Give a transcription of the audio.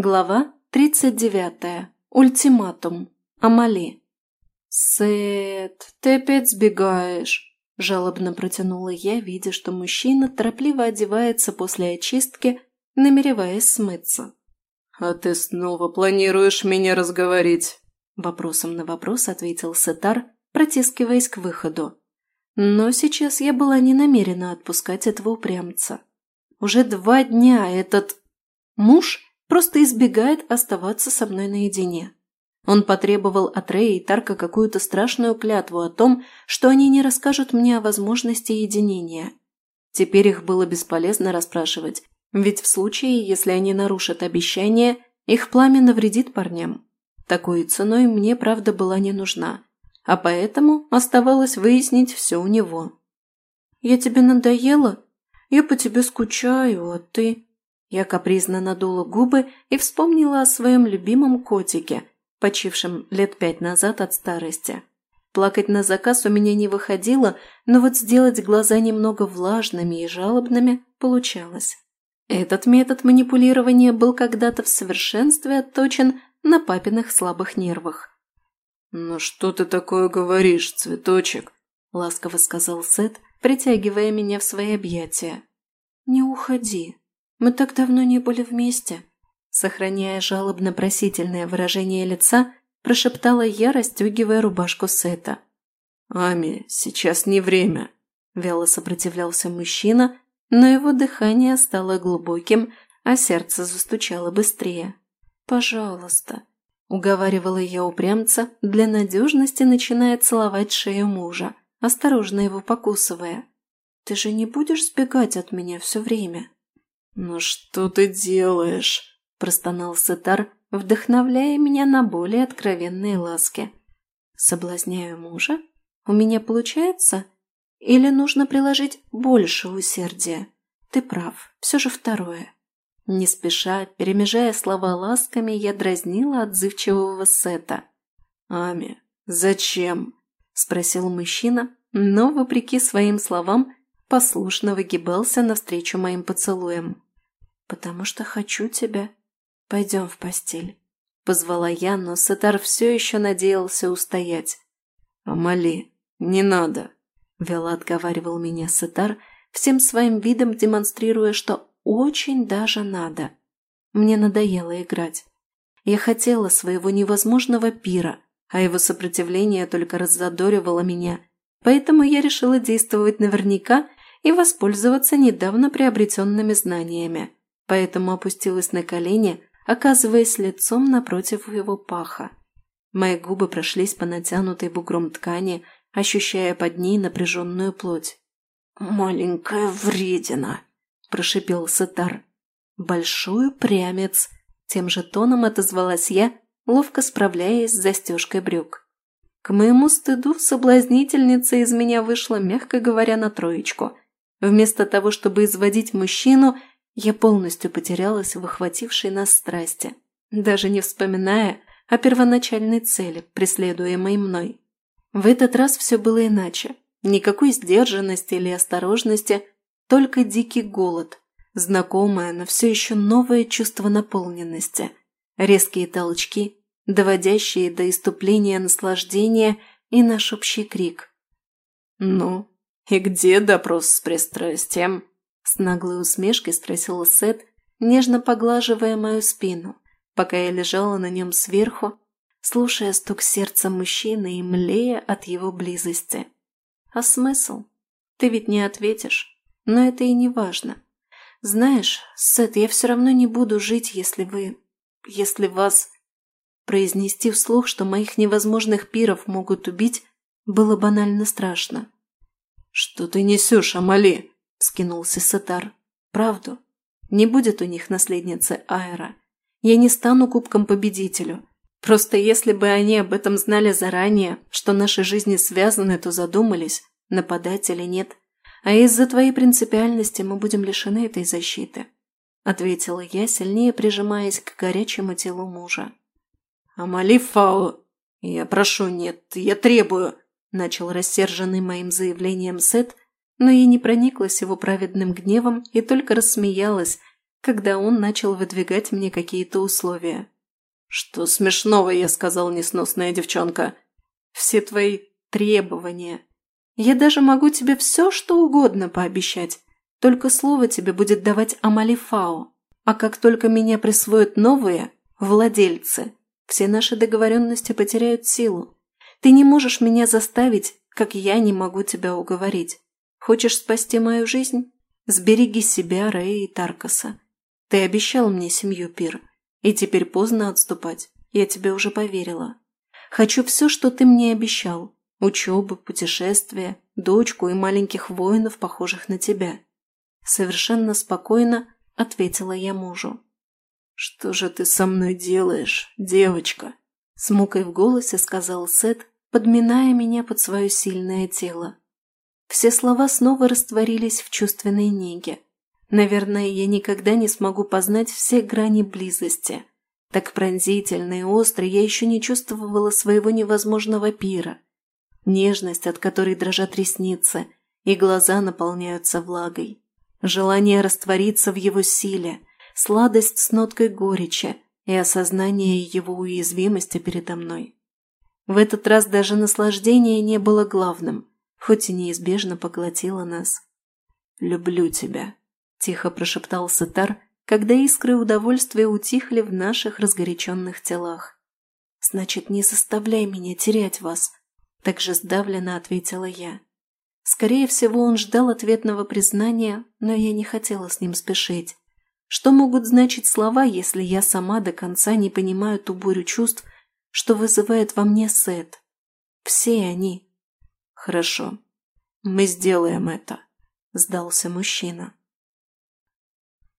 Глава 39. Ультиматум. Амали. «Сет, ты опять сбегаешь», – жалобно протянула я, видя, что мужчина торопливо одевается после очистки, намереваясь смыться. «А ты снова планируешь меня разговорить?» Вопросом на вопрос ответил Сетар, протискиваясь к выходу. Но сейчас я была не намерена отпускать этого упрямца. Уже два дня этот муж – просто избегает оставаться со мной наедине. Он потребовал от Рэя и Тарка какую-то страшную клятву о том, что они не расскажут мне о возможности единения. Теперь их было бесполезно расспрашивать, ведь в случае, если они нарушат обещание, их пламя навредит парням. Такой ценой мне, правда, была не нужна, а поэтому оставалось выяснить все у него. «Я тебе надоела? Я по тебе скучаю, а ты...» Я капризно надула губы и вспомнила о своем любимом котике, почившем лет пять назад от старости. Плакать на заказ у меня не выходило, но вот сделать глаза немного влажными и жалобными получалось. Этот метод манипулирования был когда-то в совершенстве отточен на папиных слабых нервах. «Ну что ты такое говоришь, цветочек?» – ласково сказал Сет, притягивая меня в свои объятия. «Не уходи», мы так давно не были вместе». Сохраняя жалобно-просительное выражение лица, прошептала я, расстегивая рубашку Сета. «Ами, сейчас не время», – вяло сопротивлялся мужчина, но его дыхание стало глубоким, а сердце застучало быстрее. «Пожалуйста», – уговаривала я упрямца, для надежности начиная целовать шею мужа, осторожно его покусывая. «Ты же не будешь сбегать от меня все время?» «Ну что ты делаешь?» – простонал Сетар, вдохновляя меня на более откровенные ласки. «Соблазняю мужа? У меня получается? Или нужно приложить больше усердия? Ты прав, все же второе». Не спеша, перемежая слова ласками, я дразнила отзывчивого Сета. «Ами, зачем?» – спросил мужчина, но, вопреки своим словам, послушно выгибался навстречу моим поцелуям потому что хочу тебя. Пойдем в постель». Позвала я, но Сатар все еще надеялся устоять. «Амали, не надо!» Вяло отговаривал меня Сатар, всем своим видом демонстрируя, что очень даже надо. Мне надоело играть. Я хотела своего невозможного пира, а его сопротивление только раззадоривало меня, поэтому я решила действовать наверняка и воспользоваться недавно приобретенными знаниями поэтому опустилась на колени, оказываясь лицом напротив его паха. Мои губы прошлись по натянутой бугром ткани, ощущая под ней напряженную плоть. «Маленькая вредина!» – прошипел Сатар. «Большой прямец!» – тем же тоном отозвалась я, ловко справляясь с застежкой брюк. К моему стыду соблазнительница из меня вышла, мягко говоря, на троечку. Вместо того, чтобы изводить мужчину, я полностью потерялась в охватившей нас страсти, даже не вспоминая о первоначальной цели, преследуемой мной. В этот раз все было иначе. Никакой сдержанности или осторожности, только дикий голод, знакомое, но все еще новое чувство наполненности, резкие толчки, доводящие до иступления наслаждения и наш общий крик. «Ну, и где допрос с пристрастием?» С наглой усмешкой спросил Сет, нежно поглаживая мою спину, пока я лежала на нем сверху, слушая стук сердца мужчины и млея от его близости. А смысл? Ты ведь не ответишь. Но это и не важно. Знаешь, Сет, я все равно не буду жить, если вы... если вас... Произнести вслух, что моих невозможных пиров могут убить, было банально страшно. «Что ты несешь, Амали?» – скинулся Сатар. «Правду. Не будет у них наследницы Айра. Я не стану кубком победителю. Просто если бы они об этом знали заранее, что наши жизни связаны, то задумались, нападать или нет. А из-за твоей принципиальности мы будем лишены этой защиты», – ответила я, сильнее прижимаясь к горячему телу мужа. «Амали Фау! Я прошу, нет, я требую!» – начал рассерженный моим заявлением Сет – но я не прониклась его праведным гневом и только рассмеялась, когда он начал выдвигать мне какие-то условия. «Что смешного?» – я сказал, несносная девчонка. «Все твои требования. Я даже могу тебе все, что угодно пообещать. Только слово тебе будет давать Амалифао. А как только меня присвоят новые, владельцы, все наши договоренности потеряют силу. Ты не можешь меня заставить, как я не могу тебя уговорить. Хочешь спасти мою жизнь? Сбереги себя, Рэя и Таркаса. Ты обещал мне семью, Пир, и теперь поздно отступать. Я тебе уже поверила. Хочу все, что ты мне обещал. Учебу, путешествия, дочку и маленьких воинов, похожих на тебя. Совершенно спокойно ответила я мужу. «Что же ты со мной делаешь, девочка?» С мукой в голосе сказал Сет, подминая меня под свое сильное тело. Все слова снова растворились в чувственной неге. Наверное, я никогда не смогу познать все грани близости. Так пронзительно и остро я еще не чувствовала своего невозможного пира. Нежность, от которой дрожат ресницы, и глаза наполняются влагой. Желание раствориться в его силе, сладость с ноткой горечи и осознание его уязвимости передо мной. В этот раз даже наслаждение не было главным, хоть и неизбежно поглотило нас. «Люблю тебя», – тихо прошептал Сатар, когда искры удовольствия утихли в наших разгоряченных телах. «Значит, не заставляй меня терять вас», – также сдавленно ответила я. Скорее всего, он ждал ответного признания, но я не хотела с ним спешить. Что могут значить слова, если я сама до конца не понимаю ту бурю чувств, что вызывает во мне Сет? Все они. Хорошо. Мы сделаем это, сдался мужчина.